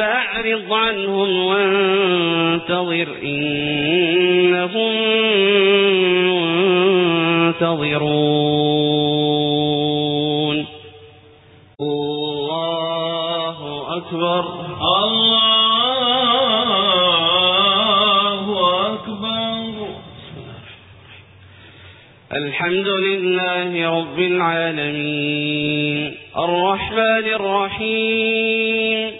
فأعرض عنهم وانتظر إنهم منتظرون. الله أكبر. الله أكبر. الحمد لله رب العالمين. الرحمن الرحيم.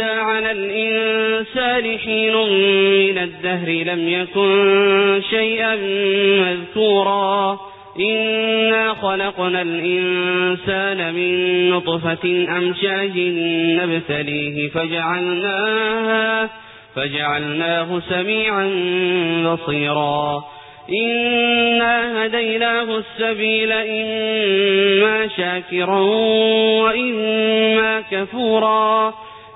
على الإنسان حين من الدهر لم يكن شيئا مذكورا. إنا خلقنا الإنسان من نطفة أمشاج نبتليه فجعلناها فجعلناه سميعا بصيرا. إنا هديناه السبيل إما شاكرا وإما كفورا.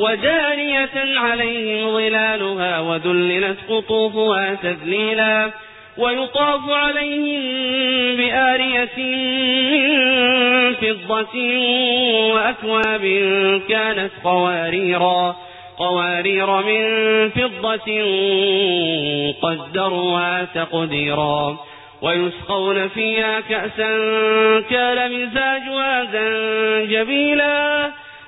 ودانية عليهم ظلالها وذللت قطوفها تذليلا ويطاف عليهم بآرية من فضة وأكواب كانت قواريرا قوارير من فضة قدروا تقديرا ويسقون فيها كأسا كان مزاجها زنجبيلا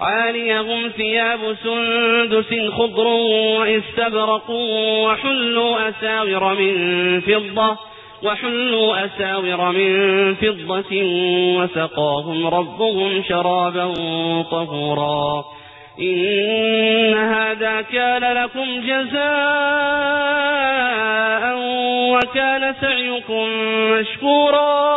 عاليهم ثياب سندس خضر واستبرق وحلوا أساور من فضة وحلوا أساور من فضة وسقاهم ربهم شرابا طهورا. إن هذا كان لكم جزاء وكان سعيكم مشكورا.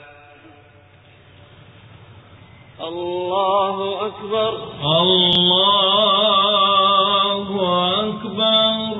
الله أكبر. الله أكبر.